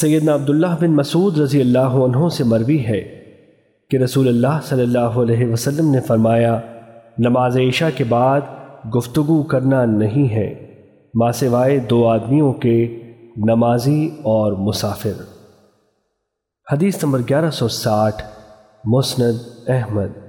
سیدنا عبداللہ بن مسعود رضی اللہ عنہ سے مروی ہے کہ رسول اللہ صلی اللہ علیہ وسلم نے فرمایا، نماز عشاء کے بعد گفتگو کرنا نہیں ہے ماں سوائے دو آدمیوں کے نمازی اور مسافر۔ حدیث نمبر گیارہ سو ساٹھ، مسند احمد۔